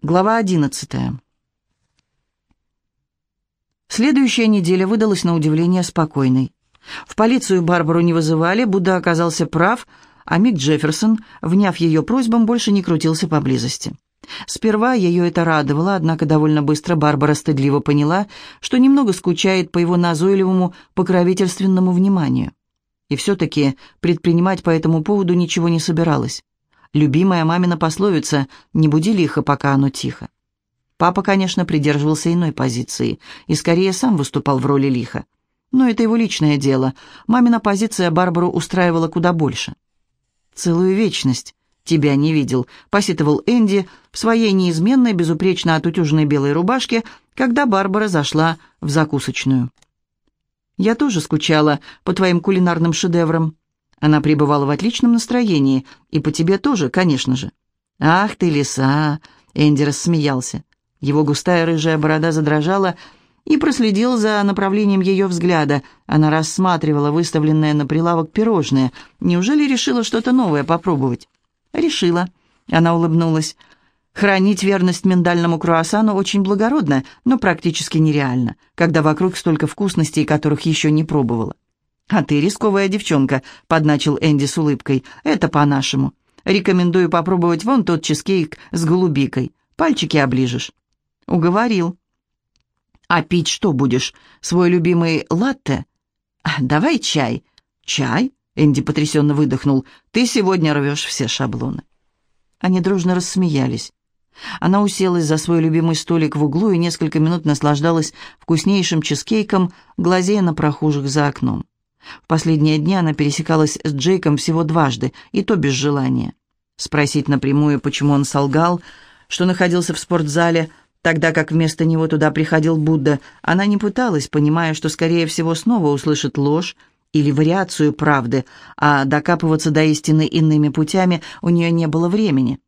Глава одиннадцатая. Следующая неделя выдалась на удивление спокойной. В полицию Барбару не вызывали, Будда оказался прав, а Мик Джефферсон, вняв ее просьбам, больше не крутился поблизости. Сперва ее это радовало, однако довольно быстро Барбара стыдливо поняла, что немного скучает по его назойливому покровительственному вниманию. И все-таки предпринимать по этому поводу ничего не собиралась. Любимая мамина пословица «не буди лихо, пока оно тихо». Папа, конечно, придерживался иной позиции и скорее сам выступал в роли лиха. Но это его личное дело. Мамина позиция Барбару устраивала куда больше. «Целую вечность тебя не видел», — посетовал Энди в своей неизменной, безупречно отутюженной белой рубашке, когда Барбара зашла в закусочную. «Я тоже скучала по твоим кулинарным шедеврам», она пребывала в отличном настроении, и по тебе тоже, конечно же. «Ах ты, лиса!» — Энди рассмеялся. Его густая рыжая борода задрожала и проследил за направлением ее взгляда. Она рассматривала выставленное на прилавок пирожное. Неужели решила что-то новое попробовать? «Решила». Она улыбнулась. Хранить верность миндальному круассану очень благородно, но практически нереально, когда вокруг столько вкусностей, которых еще не пробовала. «А ты рисковая девчонка», — подначил Энди с улыбкой. «Это по-нашему. Рекомендую попробовать вон тот чизкейк с голубикой. Пальчики оближешь». «Уговорил». «А пить что будешь? Свой любимый латте?» «Давай чай». «Чай?» — Энди потрясенно выдохнул. «Ты сегодня рвешь все шаблоны». Они дружно рассмеялись. Она уселась за свой любимый столик в углу и несколько минут наслаждалась вкуснейшим чизкейком, глазея на прохожих за окном. Последние дни она пересекалась с Джейком всего дважды, и то без желания. Спросить напрямую, почему он солгал, что находился в спортзале, тогда как вместо него туда приходил Будда, она не пыталась, понимая, что, скорее всего, снова услышит ложь или вариацию правды, а докапываться до истины иными путями у нее не было времени.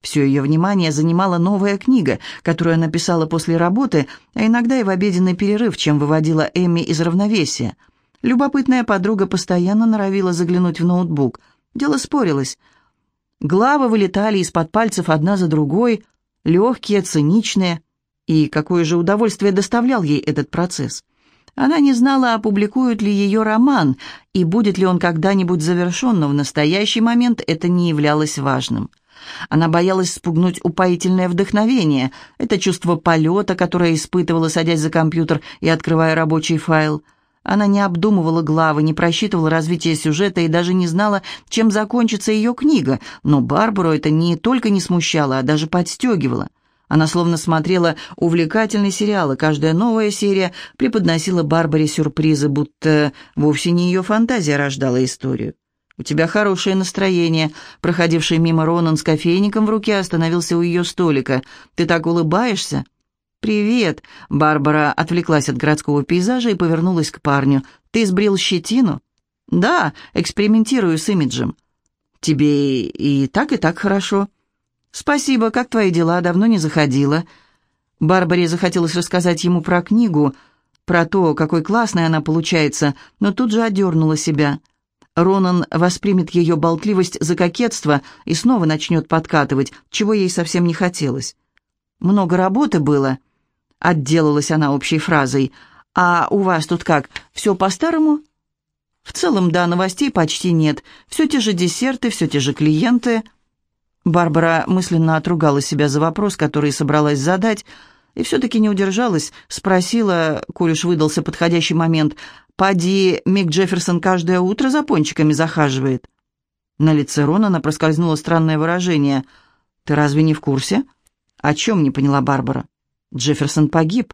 Все ее внимание занимала новая книга, которую она писала после работы, а иногда и в обеденный перерыв, чем выводила Эми из равновесия – Любопытная подруга постоянно норовила заглянуть в ноутбук. Дело спорилось. Главы вылетали из-под пальцев одна за другой, легкие, циничные. И какое же удовольствие доставлял ей этот процесс. Она не знала, опубликуют ли ее роман, и будет ли он когда-нибудь завершен, но в настоящий момент это не являлось важным. Она боялась спугнуть упоительное вдохновение, это чувство полета, которое испытывала, садясь за компьютер и открывая рабочий файл – она не обдумывала главы, не просчитывала развитие сюжета и даже не знала, чем закончится ее книга, но Барбару это не только не смущало, а даже подстегивало. Она словно смотрела увлекательный сериал, и каждая новая серия преподносила Барбаре сюрпризы, будто вовсе не ее фантазия рождала историю. «У тебя хорошее настроение», — проходивший мимо Ронан с кофейником в руке остановился у ее столика. «Ты так улыбаешься?» «Привет!» — Барбара отвлеклась от городского пейзажа и повернулась к парню. «Ты сбрил щетину?» «Да, экспериментирую с имиджем». «Тебе и так, и так хорошо». «Спасибо, как твои дела? Давно не заходила». Барбаре захотелось рассказать ему про книгу, про то, какой классной она получается, но тут же одернула себя. Ронан воспримет ее болтливость за кокетство и снова начнет подкатывать, чего ей совсем не хотелось. Много работы было. Отделалась она общей фразой. «А у вас тут как, все по-старому?» «В целом, да, новостей почти нет. Все те же десерты, все те же клиенты». Барбара мысленно отругала себя за вопрос, который собралась задать, и все-таки не удержалась, спросила, коль уж выдался подходящий момент, «Поди, Мик Джефферсон каждое утро за пончиками захаживает?» На лице Ронана проскользнуло странное выражение. «Ты разве не в курсе?» «О чем?» — не поняла Барбара. Джефферсон погиб».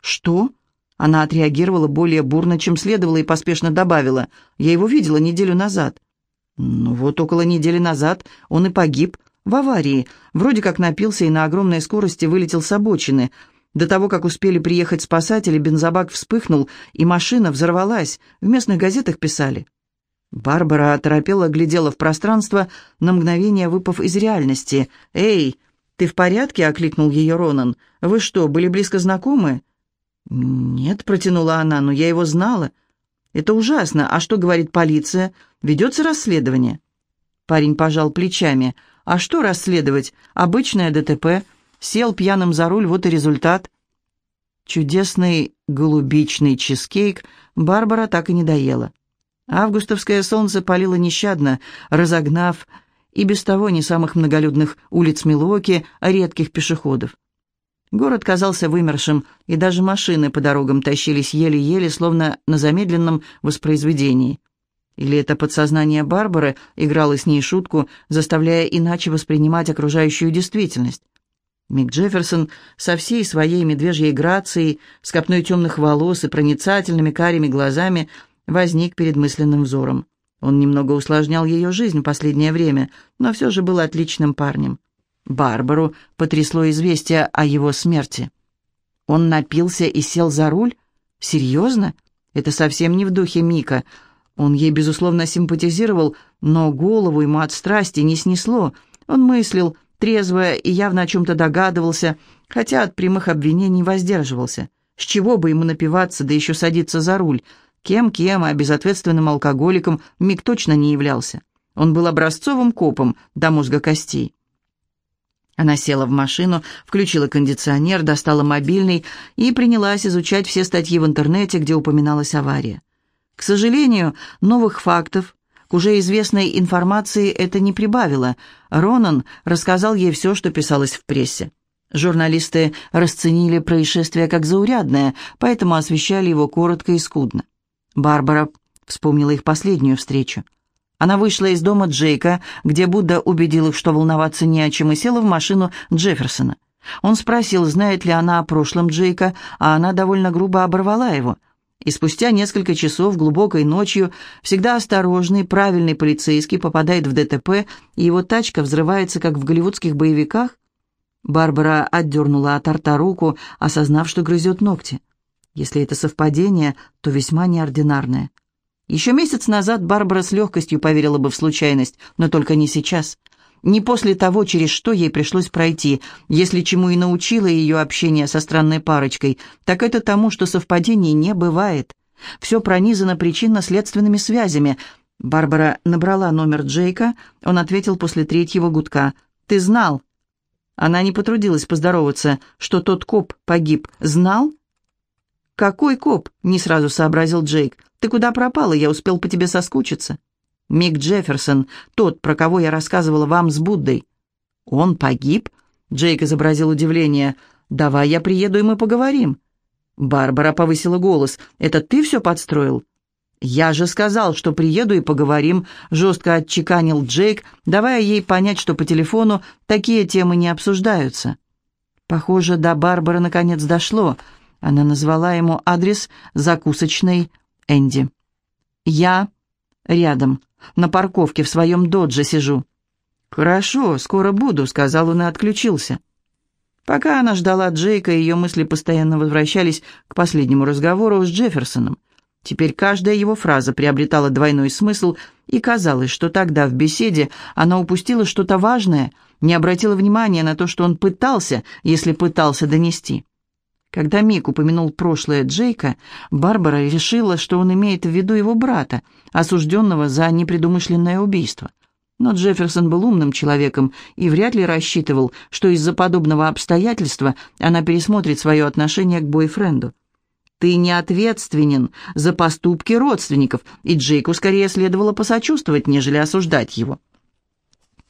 «Что?» Она отреагировала более бурно, чем следовало, и поспешно добавила. «Я его видела неделю назад». «Ну вот около недели назад он и погиб. В аварии. Вроде как напился и на огромной скорости вылетел с обочины. До того, как успели приехать спасатели, бензобак вспыхнул, и машина взорвалась. В местных газетах писали». Барбара оторопела, глядела в пространство, на мгновение выпав из реальности. «Эй, «Ты в порядке?» — окликнул ее Ронан. «Вы что, были близко знакомы?» «Нет», — протянула она, — «но я его знала». «Это ужасно. А что говорит полиция? Ведется расследование?» Парень пожал плечами. «А что расследовать? Обычное ДТП. Сел пьяным за руль, вот и результат. Чудесный голубичный чизкейк Барбара так и не доела. Августовское солнце палило нещадно, разогнав и без того не самых многолюдных улиц Милуоки, а редких пешеходов. Город казался вымершим, и даже машины по дорогам тащились еле-еле, словно на замедленном воспроизведении. Или это подсознание Барбары играло с ней шутку, заставляя иначе воспринимать окружающую действительность. Мик Джефферсон со всей своей медвежьей грацией, с копной темных волос и проницательными карими глазами возник перед мысленным взором. Он немного усложнял ее жизнь в последнее время, но все же был отличным парнем. Барбару потрясло известие о его смерти. Он напился и сел за руль? Серьезно? Это совсем не в духе Мика. Он ей, безусловно, симпатизировал, но голову ему от страсти не снесло. Он мыслил, трезво и явно о чем-то догадывался, хотя от прямых обвинений воздерживался. С чего бы ему напиваться, да еще садиться за руль? Кем-кем, а безответственным алкоголиком Мик точно не являлся. Он был образцовым копом до мозга костей. Она села в машину, включила кондиционер, достала мобильный и принялась изучать все статьи в интернете, где упоминалась авария. К сожалению, новых фактов, к уже известной информации это не прибавило. Ронан рассказал ей все, что писалось в прессе. Журналисты расценили происшествие как заурядное, поэтому освещали его коротко и скудно. Барбара вспомнила их последнюю встречу. Она вышла из дома Джейка, где Будда убедил их, что волноваться не о чем, и села в машину Джефферсона. Он спросил, знает ли она о прошлом Джейка, а она довольно грубо оборвала его. И спустя несколько часов, глубокой ночью, всегда осторожный, правильный полицейский попадает в ДТП, и его тачка взрывается, как в голливудских боевиках. Барбара отдернула от рта руку, осознав, что грызет ногти. Если это совпадение, то весьма неординарное. Еще месяц назад Барбара с легкостью поверила бы в случайность, но только не сейчас. Не после того, через что ей пришлось пройти, если чему и научило ее общение со странной парочкой, так это тому, что совпадений не бывает. Все пронизано причинно-следственными связями. Барбара набрала номер Джейка, он ответил после третьего гудка. «Ты знал?» Она не потрудилась поздороваться, что тот коп погиб. «Знал?» «Какой коп?» — не сразу сообразил Джейк. «Ты куда пропала? Я успел по тебе соскучиться». «Мик Джефферсон, тот, про кого я рассказывала вам с Буддой». «Он погиб?» — Джейк изобразил удивление. «Давай я приеду, и мы поговорим». Барбара повысила голос. «Это ты все подстроил?» «Я же сказал, что приеду и поговорим», — жестко отчеканил Джейк, давая ей понять, что по телефону такие темы не обсуждаются. Похоже, до Барбары наконец дошло — она назвала ему адрес закусочной Энди. «Я рядом, на парковке в своем додже сижу». «Хорошо, скоро буду», — сказал он и отключился. Пока она ждала Джейка, ее мысли постоянно возвращались к последнему разговору с Джефферсоном. Теперь каждая его фраза приобретала двойной смысл, и казалось, что тогда в беседе она упустила что-то важное, не обратила внимания на то, что он пытался, если пытался донести. Когда Мик упомянул прошлое Джейка, Барбара решила, что он имеет в виду его брата, осужденного за непредумышленное убийство. Но Джефферсон был умным человеком и вряд ли рассчитывал, что из-за подобного обстоятельства она пересмотрит свое отношение к бойфренду. «Ты не ответственен за поступки родственников, и Джейку скорее следовало посочувствовать, нежели осуждать его».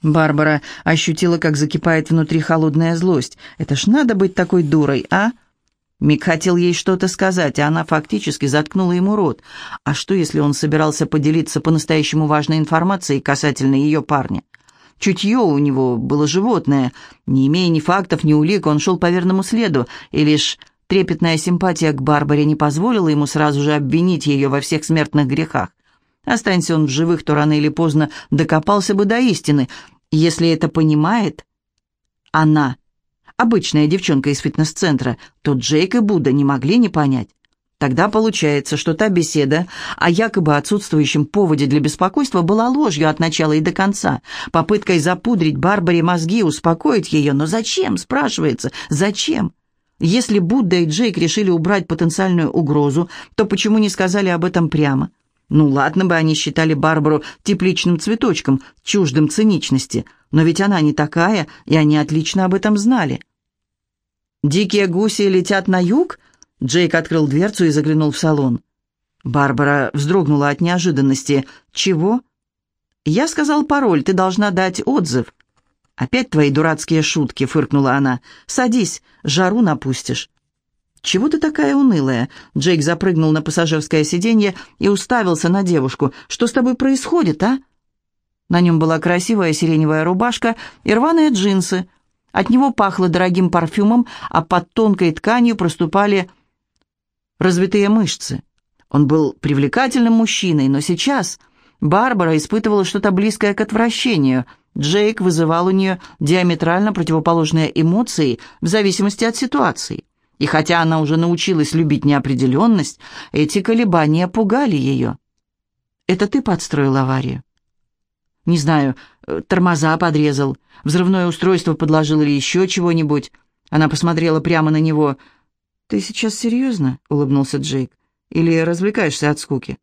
Барбара ощутила, как закипает внутри холодная злость. «Это ж надо быть такой дурой, а?» Мик хотел ей что-то сказать, а она фактически заткнула ему рот. А что, если он собирался поделиться по-настоящему важной информацией касательно ее парня? Чутье у него было животное. Не имея ни фактов, ни улик, он шел по верному следу, и лишь трепетная симпатия к Барбаре не позволила ему сразу же обвинить ее во всех смертных грехах. Останься он в живых, то рано или поздно докопался бы до истины. Если это понимает она, обычная девчонка из фитнес-центра, то Джейк и Будда не могли не понять. Тогда получается, что та беседа о якобы отсутствующем поводе для беспокойства была ложью от начала и до конца, попыткой запудрить Барбаре мозги, успокоить ее. Но зачем, спрашивается, зачем? Если Будда и Джейк решили убрать потенциальную угрозу, то почему не сказали об этом прямо? Ну ладно бы они считали Барбару тепличным цветочком, чуждым циничности, но ведь она не такая, и они отлично об этом знали. «Дикие гуси летят на юг?» Джейк открыл дверцу и заглянул в салон. Барбара вздрогнула от неожиданности. «Чего?» «Я сказал пароль, ты должна дать отзыв». «Опять твои дурацкие шутки», — фыркнула она. «Садись, жару напустишь». «Чего ты такая унылая?» Джейк запрыгнул на пассажирское сиденье и уставился на девушку. «Что с тобой происходит, а?» На нем была красивая сиреневая рубашка и рваные джинсы. От него пахло дорогим парфюмом, а под тонкой тканью проступали развитые мышцы. Он был привлекательным мужчиной, но сейчас Барбара испытывала что-то близкое к отвращению. Джейк вызывал у нее диаметрально противоположные эмоции в зависимости от ситуации. И хотя она уже научилась любить неопределенность, эти колебания пугали ее. «Это ты подстроил аварию?» «Не знаю, э, тормоза подрезал, взрывное устройство подложил или еще чего-нибудь». Она посмотрела прямо на него. «Ты сейчас серьезно?» — улыбнулся Джейк. «Или развлекаешься от скуки?»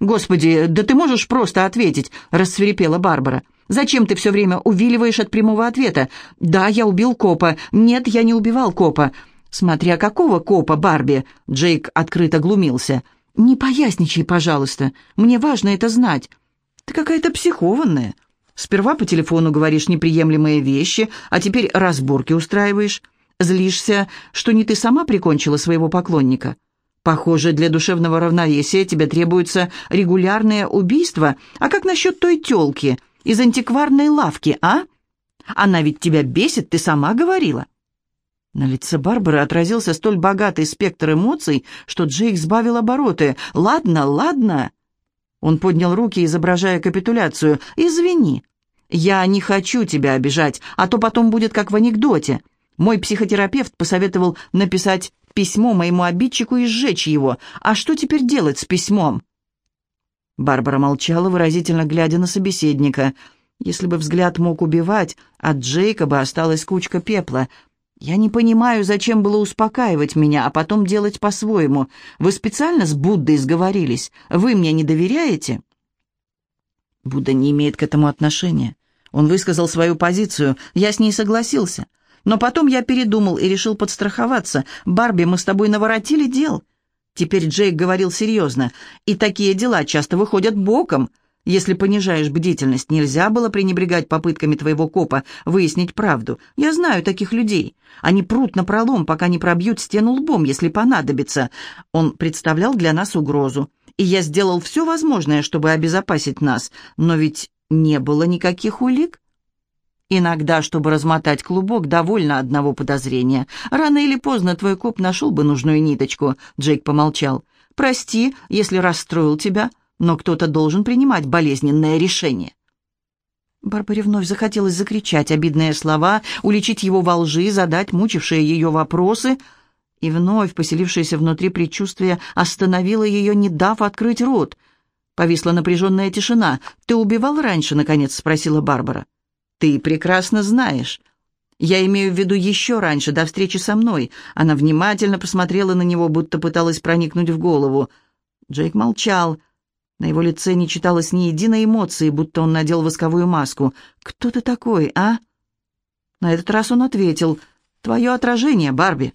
«Господи, да ты можешь просто ответить!» — рассверепела Барбара. «Зачем ты все время увиливаешь от прямого ответа? Да, я убил копа. Нет, я не убивал копа. Смотря какого копа, Барби!» Джейк открыто глумился. «Не поясничай, пожалуйста. Мне важно это знать. Ты какая-то психованная. Сперва по телефону говоришь неприемлемые вещи, а теперь разборки устраиваешь. Злишься, что не ты сама прикончила своего поклонника. Похоже, для душевного равновесия тебе требуется регулярное убийство. А как насчет той тёлки из антикварной лавки, а? Она ведь тебя бесит, ты сама говорила». На лице Барбары отразился столь богатый спектр эмоций, что Джейк сбавил обороты. «Ладно, ладно». Он поднял руки, изображая капитуляцию. «Извини. Я не хочу тебя обижать, а то потом будет как в анекдоте. Мой психотерапевт посоветовал написать письмо моему обидчику и сжечь его. А что теперь делать с письмом?» Барбара молчала, выразительно глядя на собеседника. Если бы взгляд мог убивать, от Джейкоба осталась кучка пепла. «Я не понимаю, зачем было успокаивать меня, а потом делать по-своему. Вы специально с Буддой сговорились? Вы мне не доверяете?» Будда не имеет к этому отношения. Он высказал свою позицию, я с ней согласился. Но потом я передумал и решил подстраховаться. «Барби, мы с тобой наворотили дел». Теперь Джейк говорил серьезно. «И такие дела часто выходят боком. Если понижаешь бдительность, нельзя было пренебрегать попытками твоего копа выяснить правду. Я знаю таких людей. Они прут на пролом, пока не пробьют стену лбом, если понадобится. Он представлял для нас угрозу. И я сделал все возможное, чтобы обезопасить нас. Но ведь не было никаких улик. Иногда, чтобы размотать клубок, довольно одного подозрения. Рано или поздно твой коп нашел бы нужную ниточку. Джейк помолчал. «Прости, если расстроил тебя, но кто-то должен принимать болезненное решение». Барбаре вновь захотелось закричать обидные слова, уличить его во лжи, задать мучившие ее вопросы. И вновь поселившееся внутри предчувствие остановило ее, не дав открыть рот. Повисла напряженная тишина. «Ты убивал раньше?» — наконец спросила Барбара. Ты прекрасно знаешь. Я имею в виду еще раньше, до встречи со мной. Она внимательно посмотрела на него, будто пыталась проникнуть в голову. Джейк молчал. На его лице не читалось ни единой эмоции, будто он надел восковую маску. «Кто ты такой, а?» На этот раз он ответил. «Твое отражение, Барби».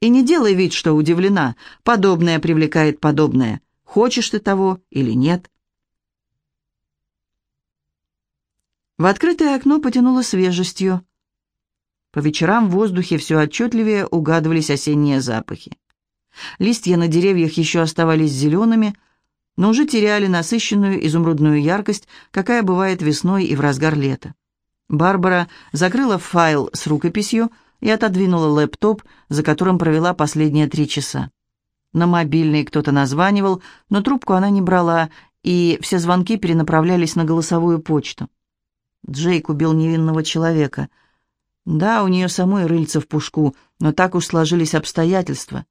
«И не делай вид, что удивлена. Подобное привлекает подобное. Хочешь ты того или нет?» В открытое окно потянуло свежестью. По вечерам в воздухе все отчетливее угадывались осенние запахи. Листья на деревьях еще оставались зелеными, но уже теряли насыщенную изумрудную яркость, какая бывает весной и в разгар лета. Барбара закрыла файл с рукописью и отодвинула лэптоп, за которым провела последние три часа. На мобильный кто-то названивал, но трубку она не брала, и все звонки перенаправлялись на голосовую почту. Джейк убил невинного человека. Да, у нее самой рыльца в пушку, но так уж сложились обстоятельства.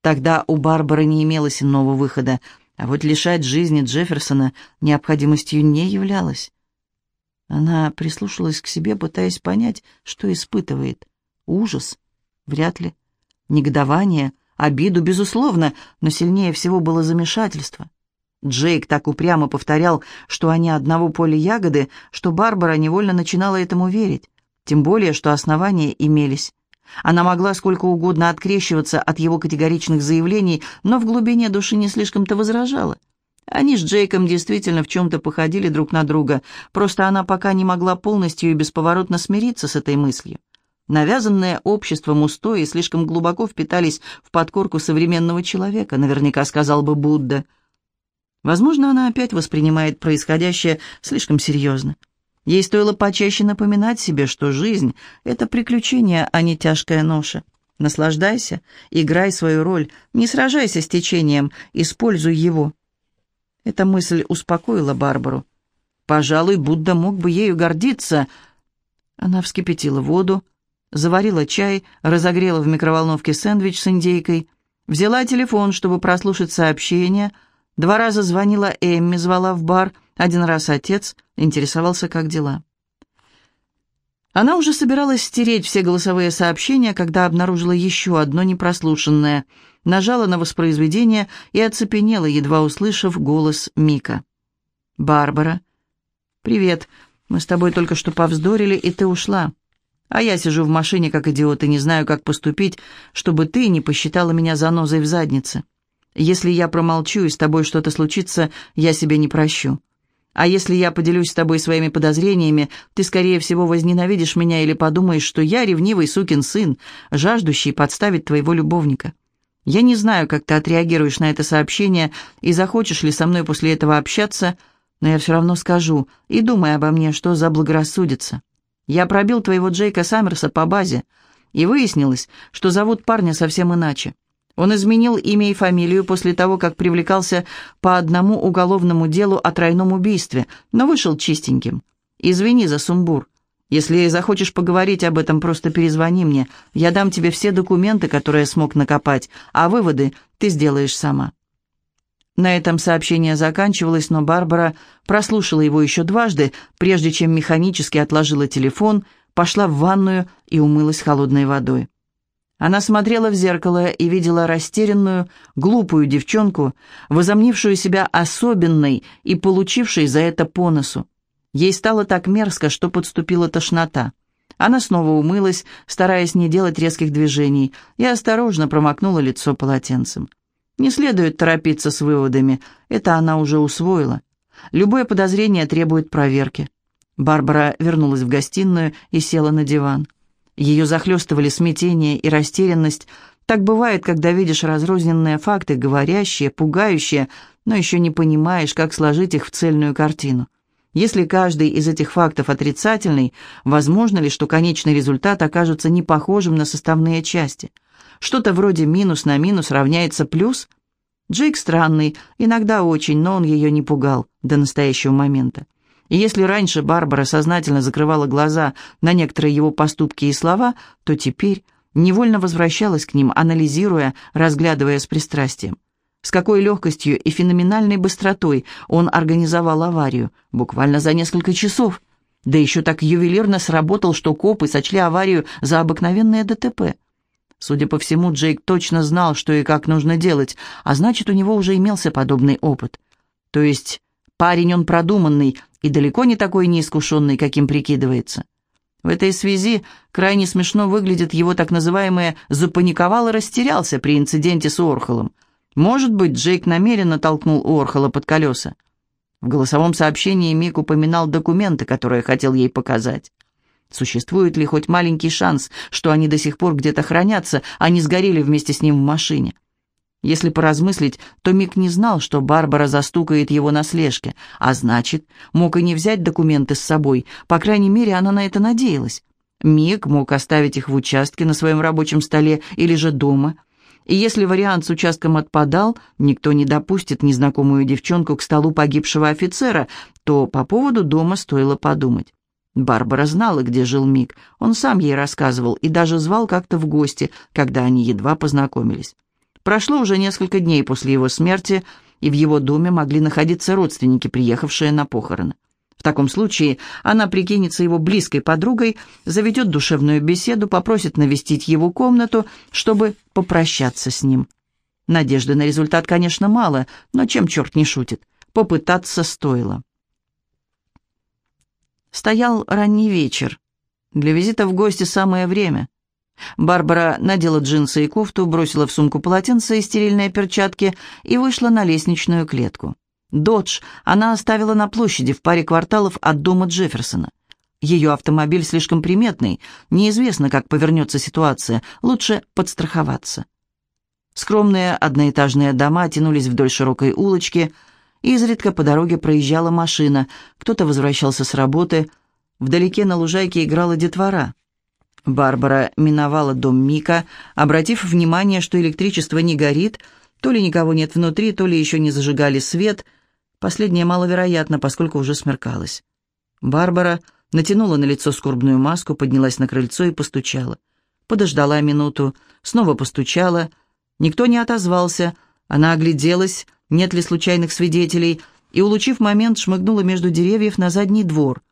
Тогда у Барбары не имелось иного выхода, а вот лишать жизни Джефферсона необходимостью не являлось. Она прислушалась к себе, пытаясь понять, что испытывает. Ужас? Вряд ли. Негодование, обиду, безусловно, но сильнее всего было замешательство. Джейк так упрямо повторял, что они одного поля ягоды, что Барбара невольно начинала этому верить, тем более, что основания имелись. Она могла сколько угодно открещиваться от его категоричных заявлений, но в глубине души не слишком-то возражала. Они с Джейком действительно в чем-то походили друг на друга, просто она пока не могла полностью и бесповоротно смириться с этой мыслью. Навязанные обществом устои слишком глубоко впитались в подкорку современного человека, наверняка сказал бы Будда. Возможно, она опять воспринимает происходящее слишком серьезно. Ей стоило почаще напоминать себе, что жизнь — это приключение, а не тяжкая ноша. Наслаждайся, играй свою роль, не сражайся с течением, используй его. Эта мысль успокоила Барбару. Пожалуй, Будда мог бы ею гордиться. Она вскипятила воду, заварила чай, разогрела в микроволновке сэндвич с индейкой, взяла телефон, чтобы прослушать сообщение, два раза звонила Эмми, звала в бар, один раз отец интересовался, как дела. Она уже собиралась стереть все голосовые сообщения, когда обнаружила еще одно непрослушанное. Нажала на воспроизведение и оцепенела, едва услышав голос Мика. «Барбара». «Привет. Мы с тобой только что повздорили, и ты ушла. А я сижу в машине, как идиот, и не знаю, как поступить, чтобы ты не посчитала меня занозой в заднице. Если я промолчу и с тобой что-то случится, я себе не прощу. А если я поделюсь с тобой своими подозрениями, ты, скорее всего, возненавидишь меня или подумаешь, что я ревнивый сукин сын, жаждущий подставить твоего любовника. Я не знаю, как ты отреагируешь на это сообщение и захочешь ли со мной после этого общаться, но я все равно скажу, и думай обо мне, что заблагорассудится. Я пробил твоего Джейка Саммерса по базе, и выяснилось, что зовут парня совсем иначе. Он изменил имя и фамилию после того, как привлекался по одному уголовному делу о тройном убийстве, но вышел чистеньким. Извини за сумбур. Если захочешь поговорить об этом, просто перезвони мне. Я дам тебе все документы, которые смог накопать, а выводы ты сделаешь сама». На этом сообщение заканчивалось, но Барбара прослушала его еще дважды, прежде чем механически отложила телефон, пошла в ванную и умылась холодной водой. Она смотрела в зеркало и видела растерянную, глупую девчонку, возомнившую себя особенной и получившей за это по носу. Ей стало так мерзко, что подступила тошнота. Она снова умылась, стараясь не делать резких движений, и осторожно промокнула лицо полотенцем. Не следует торопиться с выводами, это она уже усвоила. Любое подозрение требует проверки. Барбара вернулась в гостиную и села на диван. Ее захлестывали смятение и растерянность. Так бывает, когда видишь разрозненные факты, говорящие, пугающие, но еще не понимаешь, как сложить их в цельную картину. Если каждый из этих фактов отрицательный, возможно ли, что конечный результат окажется не похожим на составные части? Что-то вроде минус на минус равняется плюс? Джейк странный, иногда очень, но он ее не пугал до настоящего момента. И если раньше Барбара сознательно закрывала глаза на некоторые его поступки и слова, то теперь невольно возвращалась к ним, анализируя, разглядывая с пристрастием. С какой легкостью и феноменальной быстротой он организовал аварию, буквально за несколько часов. Да еще так ювелирно сработал, что копы сочли аварию за обыкновенное ДТП. Судя по всему, Джейк точно знал, что и как нужно делать, а значит, у него уже имелся подобный опыт. То есть парень он продуманный, и далеко не такой неискушенный, каким прикидывается. В этой связи крайне смешно выглядит его так называемое «запаниковал и растерялся» при инциденте с Орхолом. Может быть, Джейк намеренно толкнул Орхола под колеса. В голосовом сообщении Мик упоминал документы, которые хотел ей показать. Существует ли хоть маленький шанс, что они до сих пор где-то хранятся, а не сгорели вместе с ним в машине? Если поразмыслить, то Мик не знал, что Барбара застукает его на слежке, а значит, мог и не взять документы с собой, по крайней мере, она на это надеялась. Мик мог оставить их в участке на своем рабочем столе или же дома. И если вариант с участком отпадал, никто не допустит незнакомую девчонку к столу погибшего офицера, то по поводу дома стоило подумать. Барбара знала, где жил Мик, он сам ей рассказывал и даже звал как-то в гости, когда они едва познакомились. Прошло уже несколько дней после его смерти, и в его доме могли находиться родственники, приехавшие на похороны. В таком случае она прикинется его близкой подругой, заведет душевную беседу, попросит навестить его комнату, чтобы попрощаться с ним. Надежды на результат, конечно, мало, но чем черт не шутит, попытаться стоило. Стоял ранний вечер. Для визита в гости самое время. Барбара надела джинсы и кофту, бросила в сумку полотенце и стерильные перчатки и вышла на лестничную клетку. «Додж» она оставила на площади в паре кварталов от дома Джефферсона. Ее автомобиль слишком приметный, неизвестно, как повернется ситуация, лучше подстраховаться. Скромные одноэтажные дома тянулись вдоль широкой улочки, изредка по дороге проезжала машина, кто-то возвращался с работы, вдалеке на лужайке играла детвора. Барбара миновала дом Мика, обратив внимание, что электричество не горит, то ли никого нет внутри, то ли еще не зажигали свет. Последнее маловероятно, поскольку уже смеркалось. Барбара натянула на лицо скорбную маску, поднялась на крыльцо и постучала. Подождала минуту, снова постучала. Никто не отозвался. Она огляделась, нет ли случайных свидетелей, и, улучив момент, шмыгнула между деревьев на задний двор.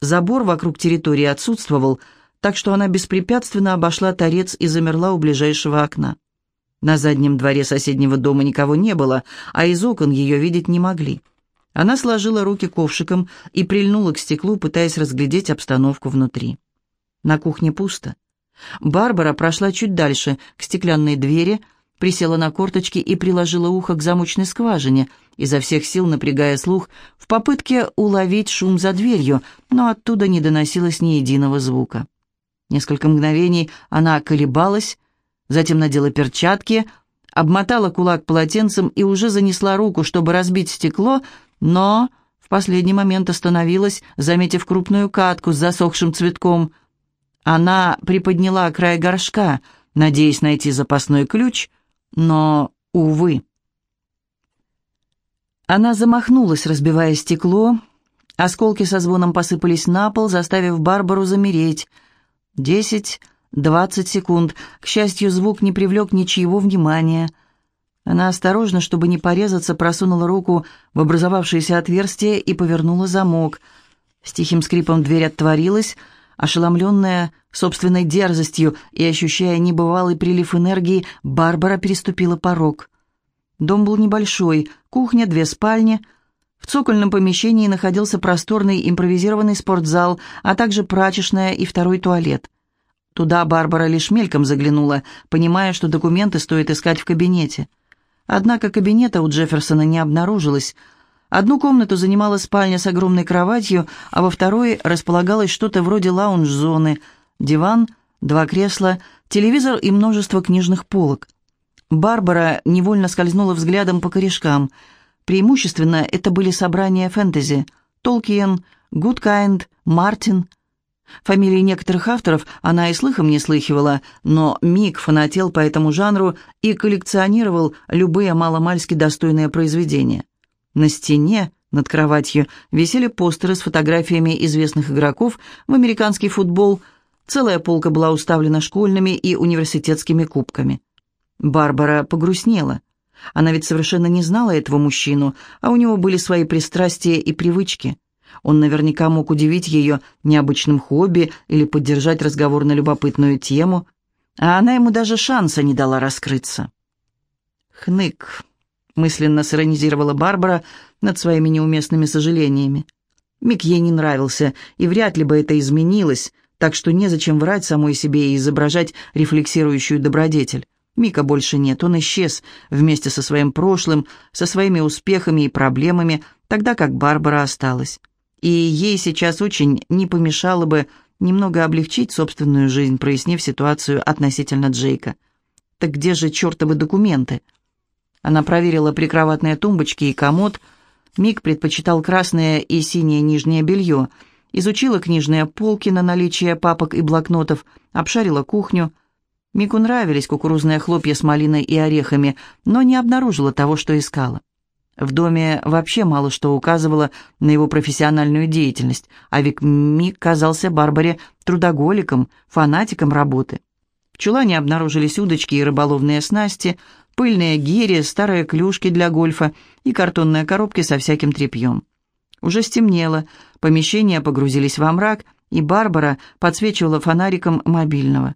Забор вокруг территории отсутствовал, так что она беспрепятственно обошла торец и замерла у ближайшего окна. На заднем дворе соседнего дома никого не было, а из окон ее видеть не могли. Она сложила руки ковшиком и прильнула к стеклу, пытаясь разглядеть обстановку внутри. На кухне пусто. Барбара прошла чуть дальше, к стеклянной двери, присела на корточки и приложила ухо к замочной скважине, изо всех сил напрягая слух в попытке уловить шум за дверью, но оттуда не доносилось ни единого звука. Несколько мгновений она колебалась, затем надела перчатки, обмотала кулак полотенцем и уже занесла руку, чтобы разбить стекло, но в последний момент остановилась, заметив крупную катку с засохшим цветком. Она приподняла край горшка, надеясь найти запасной ключ, но, увы. Она замахнулась, разбивая стекло. Осколки со звоном посыпались на пол, заставив Барбару замереть. Десять, двадцать секунд. К счастью, звук не привлек ничьего внимания. Она осторожно, чтобы не порезаться, просунула руку в образовавшееся отверстие и повернула замок. С тихим скрипом дверь отворилась, ошеломленная собственной дерзостью и ощущая небывалый прилив энергии, Барбара переступила порог. Дом был небольшой, кухня, две спальни. В цокольном помещении находился просторный импровизированный спортзал, а также прачечная и второй туалет. Туда Барбара лишь мельком заглянула, понимая, что документы стоит искать в кабинете. Однако кабинета у Джефферсона не обнаружилось. Одну комнату занимала спальня с огромной кроватью, а во второй располагалось что-то вроде лаунж-зоны, диван, два кресла, телевизор и множество книжных полок. Барбара невольно скользнула взглядом по корешкам. Преимущественно это были собрания фэнтези. Толкиен, Гудкайнд, Мартин — Фамилии некоторых авторов она и слыхом не слыхивала, но Мик фанател по этому жанру и коллекционировал любые маломальски достойные произведения. На стене над кроватью висели постеры с фотографиями известных игроков в американский футбол, целая полка была уставлена школьными и университетскими кубками. Барбара погрустнела. Она ведь совершенно не знала этого мужчину, а у него были свои пристрастия и привычки. Он наверняка мог удивить ее необычным хобби или поддержать разговор на любопытную тему, а она ему даже шанса не дала раскрыться. «Хнык», — мысленно сиронизировала Барбара над своими неуместными сожалениями. Мик ей не нравился, и вряд ли бы это изменилось, так что незачем врать самой себе и изображать рефлексирующую добродетель. Мика больше нет, он исчез вместе со своим прошлым, со своими успехами и проблемами, тогда как Барбара осталась и ей сейчас очень не помешало бы немного облегчить собственную жизнь, прояснив ситуацию относительно Джейка. Так где же чертовы документы? Она проверила прикроватные тумбочки и комод. Мик предпочитал красное и синее нижнее белье. Изучила книжные полки на наличие папок и блокнотов, обшарила кухню. Мику нравились кукурузные хлопья с малиной и орехами, но не обнаружила того, что искала. В доме вообще мало что указывало на его профессиональную деятельность, а Вик Мик казался Барбаре трудоголиком, фанатиком работы. В чулане обнаружились удочки и рыболовные снасти, пыльные гири, старые клюшки для гольфа и картонные коробки со всяким тряпьем. Уже стемнело, помещения погрузились во мрак, и Барбара подсвечивала фонариком мобильного.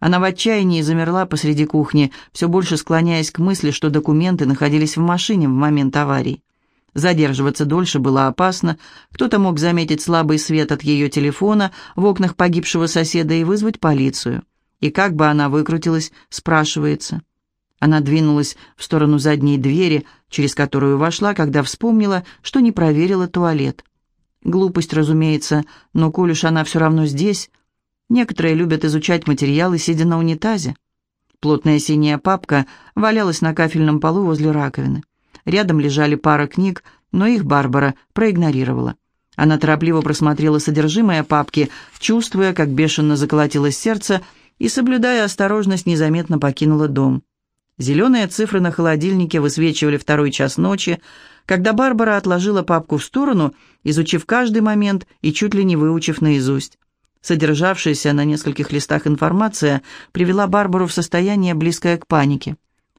Она в отчаянии замерла посреди кухни, все больше склоняясь к мысли, что документы находились в машине в момент аварии. Задерживаться дольше было опасно, кто-то мог заметить слабый свет от ее телефона в окнах погибшего соседа и вызвать полицию. И как бы она выкрутилась, спрашивается. Она двинулась в сторону задней двери, через которую вошла, когда вспомнила, что не проверила туалет. Глупость, разумеется, но коль уж она все равно здесь... Некоторые любят изучать материалы, сидя на унитазе. Плотная синяя папка валялась на кафельном полу возле раковины. Рядом лежали пара книг, но их Барбара проигнорировала. Она торопливо просмотрела содержимое папки, чувствуя, как бешено заколотилось сердце, и, соблюдая осторожность, незаметно покинула дом. Зеленые цифры на холодильнике высвечивали второй час ночи, когда Барбара отложила папку в сторону, изучив каждый момент и чуть ли не выучив наизусть. Содержавшаяся на нескольких листах информация привела Барбару в состояние, близкое к панике.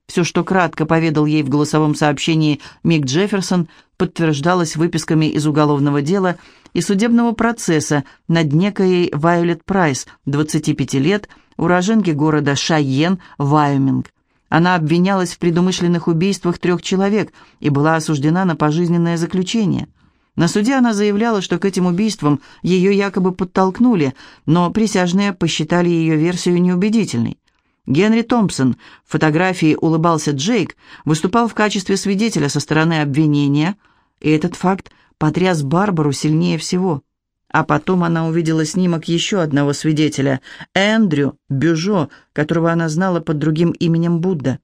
Все, что кратко поведал ей в голосовом сообщении Мик Джефферсон, подтверждалось выписками из уголовного дела и судебного процесса над некой Вайолет Прайс, 25 лет, уроженки города Шайен, Вайоминг. Она обвинялась в предумышленных убийствах трех человек и была осуждена на пожизненное заключение – на суде она заявляла, что к этим убийствам ее якобы подтолкнули, но присяжные посчитали ее версию неубедительной. Генри Томпсон, в фотографии улыбался Джейк, выступал в качестве свидетеля со стороны обвинения, и этот факт потряс Барбару сильнее всего. А потом она увидела снимок еще одного свидетеля, Эндрю Бюжо, которого она знала под другим именем Будда.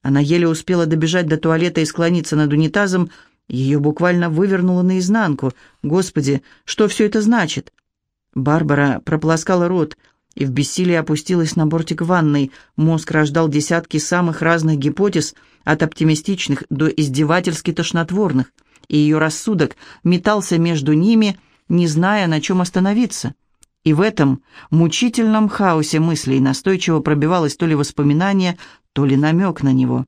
Она еле успела добежать до туалета и склониться над унитазом, ее буквально вывернуло наизнанку. Господи, что все это значит? Барбара прополоскала рот и в бессилии опустилась на бортик ванной. Мозг рождал десятки самых разных гипотез, от оптимистичных до издевательски тошнотворных, и ее рассудок метался между ними, не зная, на чем остановиться. И в этом мучительном хаосе мыслей настойчиво пробивалось то ли воспоминание, то ли намек на него.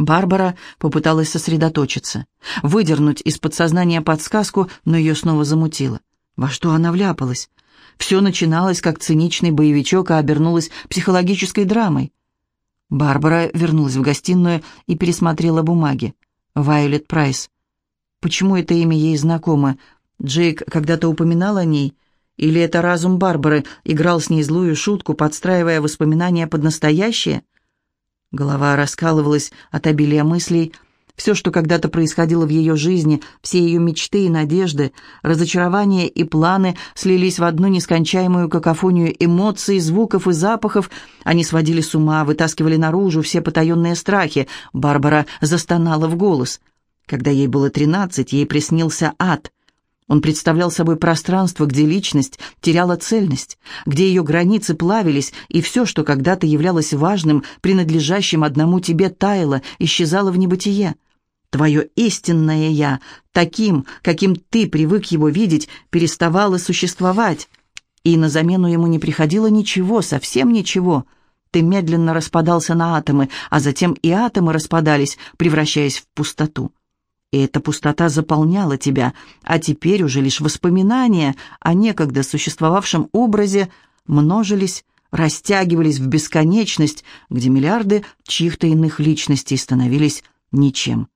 Барбара попыталась сосредоточиться, выдернуть из подсознания подсказку, но ее снова замутило. Во что она вляпалась? Все начиналось как циничный боевичок, а обернулось психологической драмой. Барбара вернулась в гостиную и пересмотрела бумаги. Вайолет Прайс. Почему это имя ей знакомо? Джейк когда-то упоминал о ней? Или это разум Барбары играл с ней злую шутку, подстраивая воспоминания под настоящее? Голова раскалывалась от обилия мыслей. Все, что когда-то происходило в ее жизни, все ее мечты и надежды, разочарования и планы слились в одну нескончаемую какофонию эмоций, звуков и запахов. Они сводили с ума, вытаскивали наружу все потаенные страхи. Барбара застонала в голос. Когда ей было тринадцать, ей приснился ад — он представлял собой пространство, где личность теряла цельность, где ее границы плавились, и все, что когда-то являлось важным, принадлежащим одному тебе, таяло, исчезало в небытие. Твое истинное «я», таким, каким ты привык его видеть, переставало существовать. И на замену ему не приходило ничего, совсем ничего. Ты медленно распадался на атомы, а затем и атомы распадались, превращаясь в пустоту и эта пустота заполняла тебя, а теперь уже лишь воспоминания о некогда существовавшем образе множились, растягивались в бесконечность, где миллиарды чьих-то иных личностей становились ничем.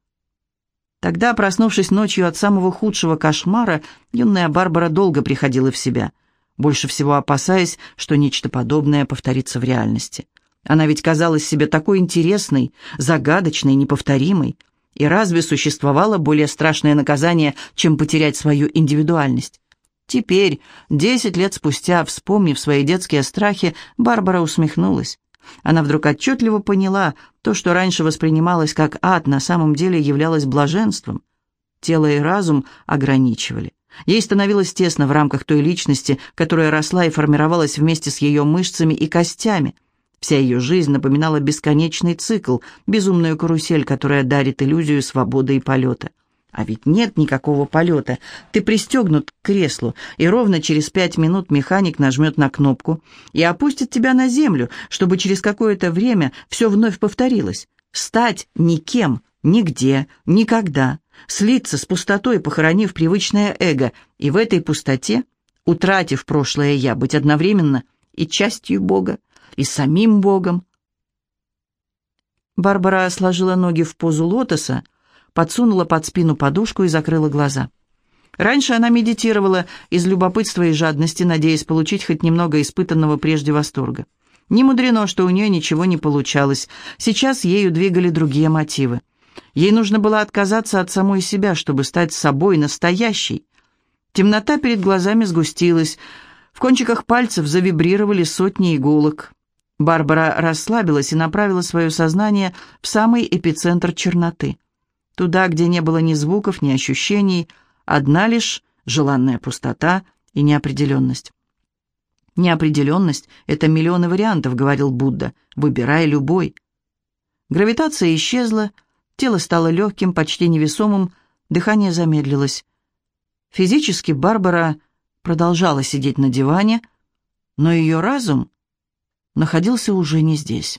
Тогда, проснувшись ночью от самого худшего кошмара, юная Барбара долго приходила в себя, больше всего опасаясь, что нечто подобное повторится в реальности. Она ведь казалась себе такой интересной, загадочной, неповторимой. И разве существовало более страшное наказание, чем потерять свою индивидуальность? Теперь, десять лет спустя, вспомнив свои детские страхи, Барбара усмехнулась. Она вдруг отчетливо поняла, то, что раньше воспринималось как ад, на самом деле являлось блаженством. Тело и разум ограничивали. Ей становилось тесно в рамках той личности, которая росла и формировалась вместе с ее мышцами и костями. Вся ее жизнь напоминала бесконечный цикл, безумную карусель, которая дарит иллюзию свободы и полета. А ведь нет никакого полета. Ты пристегнут к креслу, и ровно через пять минут механик нажмет на кнопку и опустит тебя на землю, чтобы через какое-то время все вновь повторилось. Стать никем, нигде, никогда. Слиться с пустотой, похоронив привычное эго, и в этой пустоте, утратив прошлое «я», быть одновременно и частью Бога, и самим Богом. Барбара сложила ноги в позу лотоса, подсунула под спину подушку и закрыла глаза. Раньше она медитировала из любопытства и жадности, надеясь получить хоть немного испытанного прежде восторга. Не мудрено, что у нее ничего не получалось. Сейчас ею двигали другие мотивы. Ей нужно было отказаться от самой себя, чтобы стать собой настоящей. Темнота перед глазами сгустилась. В кончиках пальцев завибрировали сотни иголок. Барбара расслабилась и направила свое сознание в самый эпицентр черноты. Туда, где не было ни звуков, ни ощущений, одна лишь желанная пустота и неопределенность. «Неопределенность — это миллионы вариантов», — говорил Будда. «Выбирай любой». Гравитация исчезла, тело стало легким, почти невесомым, дыхание замедлилось. Физически Барбара продолжала сидеть на диване, но ее разум находился уже не здесь.